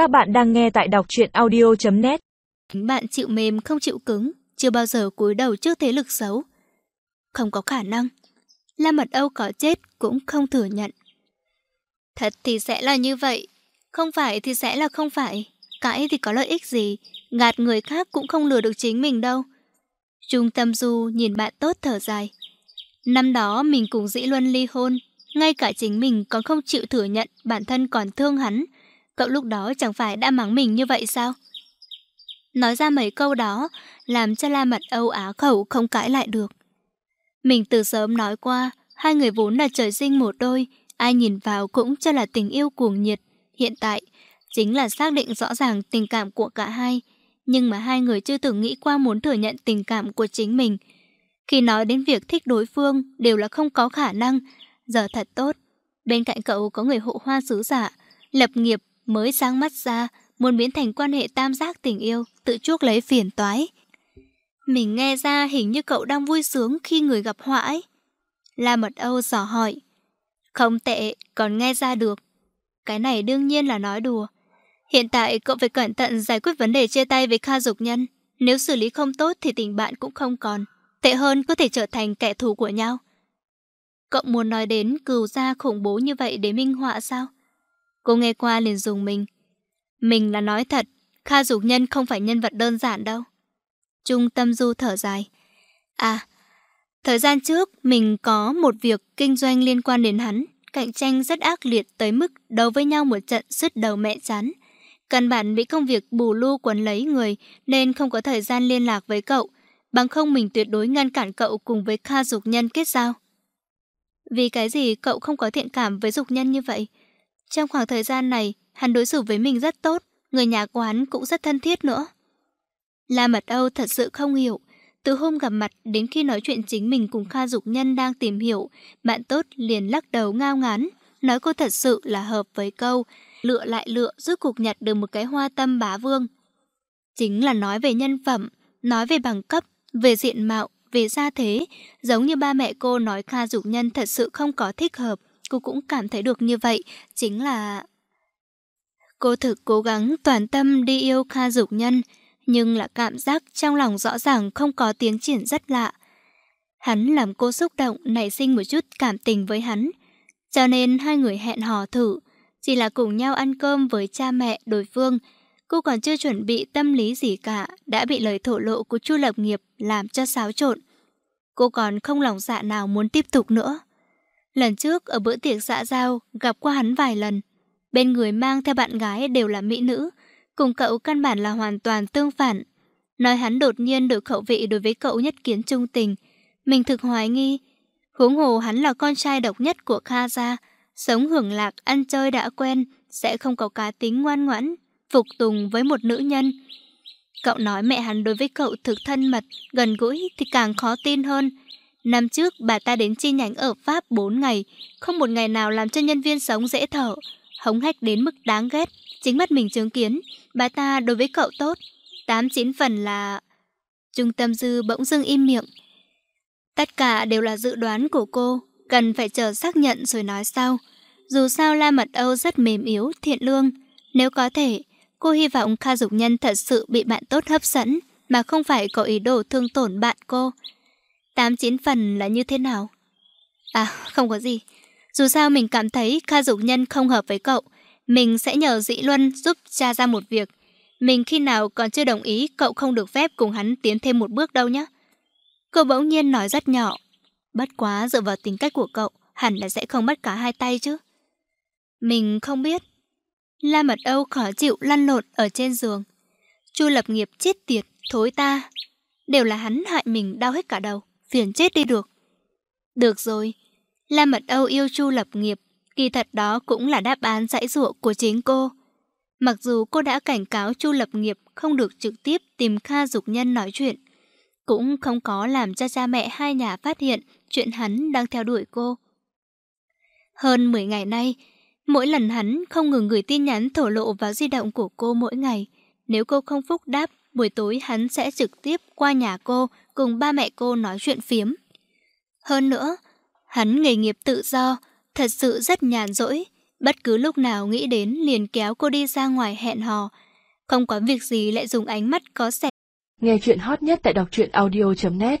Các bạn đang nghe tại đọc truyện audio.net Bạn chịu mềm không chịu cứng, chưa bao giờ cúi đầu trước thế lực xấu. Không có khả năng. La Mật Âu có chết cũng không thừa nhận. Thật thì sẽ là như vậy, không phải thì sẽ là không phải. Cãi thì có lợi ích gì, gạt người khác cũng không lừa được chính mình đâu. Trung tâm du nhìn bạn tốt thở dài. Năm đó mình cùng Dĩ Luân ly hôn, ngay cả chính mình còn không chịu thừa nhận bản thân còn thương hắn. Cậu lúc đó chẳng phải đã mắng mình như vậy sao? Nói ra mấy câu đó, làm cho La Mật Âu á khẩu không cãi lại được. Mình từ sớm nói qua, hai người vốn là trời sinh một đôi, ai nhìn vào cũng cho là tình yêu cuồng nhiệt. Hiện tại, chính là xác định rõ ràng tình cảm của cả hai, nhưng mà hai người chưa từng nghĩ qua muốn thừa nhận tình cảm của chính mình. Khi nói đến việc thích đối phương đều là không có khả năng, giờ thật tốt. Bên cạnh cậu có người hộ hoa sứ giả, lập nghiệp mới sáng mắt ra, muốn biến thành quan hệ tam giác tình yêu, tự chuốc lấy phiền toái. Mình nghe ra hình như cậu đang vui sướng khi người gặp họa ấy. La Mật Âu dò hỏi. Không tệ, còn nghe ra được. Cái này đương nhiên là nói đùa. Hiện tại cậu phải cẩn thận giải quyết vấn đề chia tay với Kha Dục Nhân. Nếu xử lý không tốt thì tình bạn cũng không còn. Tệ hơn có thể trở thành kẻ thù của nhau. Cậu muốn nói đến cừu gia khủng bố như vậy để minh họa sao? Cô nghe qua liền dùng mình. Mình là nói thật, Kha Dục Nhân không phải nhân vật đơn giản đâu. Trung tâm du thở dài. À, thời gian trước mình có một việc kinh doanh liên quan đến hắn. Cạnh tranh rất ác liệt tới mức đấu với nhau một trận sứt đầu mẹ chán. Căn bản bị công việc bù lu quấn lấy người nên không có thời gian liên lạc với cậu. Bằng không mình tuyệt đối ngăn cản cậu cùng với Kha Dục Nhân kết giao. Vì cái gì cậu không có thiện cảm với Dục Nhân như vậy? Trong khoảng thời gian này, hắn đối xử với mình rất tốt, người nhà của hắn cũng rất thân thiết nữa. La Mật Âu thật sự không hiểu. Từ hôm gặp mặt đến khi nói chuyện chính mình cùng Kha Dục Nhân đang tìm hiểu, bạn tốt liền lắc đầu ngao ngán, nói cô thật sự là hợp với câu, lựa lại lựa rốt cuộc nhặt được một cái hoa tâm bá vương. Chính là nói về nhân phẩm, nói về bằng cấp, về diện mạo, về gia thế, giống như ba mẹ cô nói Kha Dục Nhân thật sự không có thích hợp, cô cũng cảm thấy được như vậy, chính là... Cô thực cố gắng toàn tâm đi yêu Kha Dục Nhân, nhưng là cảm giác trong lòng rõ ràng không có tiến triển rất lạ. Hắn làm cô xúc động nảy sinh một chút cảm tình với hắn, cho nên hai người hẹn hò thử, chỉ là cùng nhau ăn cơm với cha mẹ đối phương. Cô còn chưa chuẩn bị tâm lý gì cả, đã bị lời thổ lộ của Chu Lập Nghiệp làm cho xáo trộn. Cô còn không lòng dạ nào muốn tiếp tục nữa. Lần trước ở bữa tiệc xã giao gặp qua hắn vài lần. Bên người mang theo bạn gái đều là mỹ nữ, cùng cậu căn bản là hoàn toàn tương phản. Nói hắn đột nhiên đổi khẩu vị đối với cậu nhất kiến trung tình. Mình thực hoài nghi. Huống hồ hắn là con trai độc nhất của Kha gia, sống hưởng lạc, ăn chơi đã quen, sẽ không có cá tính ngoan ngoãn, phục tùng với một nữ nhân. Cậu nói mẹ hắn đối với cậu thực thân mật, gần gũi thì càng khó tin hơn. Năm trước bà ta đến chi nhánh ở Pháp 4 ngày, không một ngày nào làm cho nhân viên sống dễ thở, hống hách đến mức đáng ghét. Chính mắt mình chứng kiến, bà ta đối với cậu tốt, tám chín phần là... Trung tâm dư bỗng dưng im miệng. Tất cả đều là dự đoán của cô, cần phải chờ xác nhận rồi nói sau. Dù sao La Mật Âu rất mềm yếu, thiện lương. Nếu có thể, cô hy vọng Kha Dục Nhân thật sự bị bạn tốt hấp dẫn, mà không phải có ý đồ thương tổn bạn cô. Tám chín phần là như thế nào? À, không có gì. Dù sao mình cảm thấy Kha Dục Nhân không hợp với cậu, mình sẽ nhờ Dĩ Luân giúp tra ra một việc. Mình khi nào còn chưa đồng ý cậu không được phép cùng hắn tiến thêm một bước đâu nhé. Cô bỗng nhiên nói rất nhỏ. Bất quá dựa vào tính cách của cậu, hẳn là sẽ không mất cả hai tay chứ. Mình không biết. La Mật Âu khó chịu lăn lộn ở trên giường. Chu lập nghiệp chết tiệt, thối ta. Đều là hắn hại mình đau hết cả đầu, phiền chết đi được. Được rồi. La Mật Âu yêu Chu lập nghiệp, kỳ thật đó cũng là đáp án dãy dụa của chính cô. Mặc dù cô đã cảnh cáo Chu lập nghiệp không được trực tiếp tìm Kha Dục Nhân nói chuyện, cũng không có làm cho cha mẹ hai nhà phát hiện chuyện hắn đang theo đuổi cô. Hơn 10 ngày nay, mỗi lần hắn không ngừng gửi tin nhắn thổ lộ vào di động của cô mỗi ngày. Nếu cô không phúc đáp, buổi tối hắn sẽ trực tiếp qua nhà cô cùng ba mẹ cô nói chuyện phiếm. Hơn nữa, hắn nghề nghiệp tự do, thật sự rất nhàn rỗi. Bất cứ lúc nào nghĩ đến liền kéo cô đi ra ngoài hẹn hò. Không có việc gì lại dùng ánh mắt có sẻ. Nghe chuyện hot nhất tại đọc truyện audio.net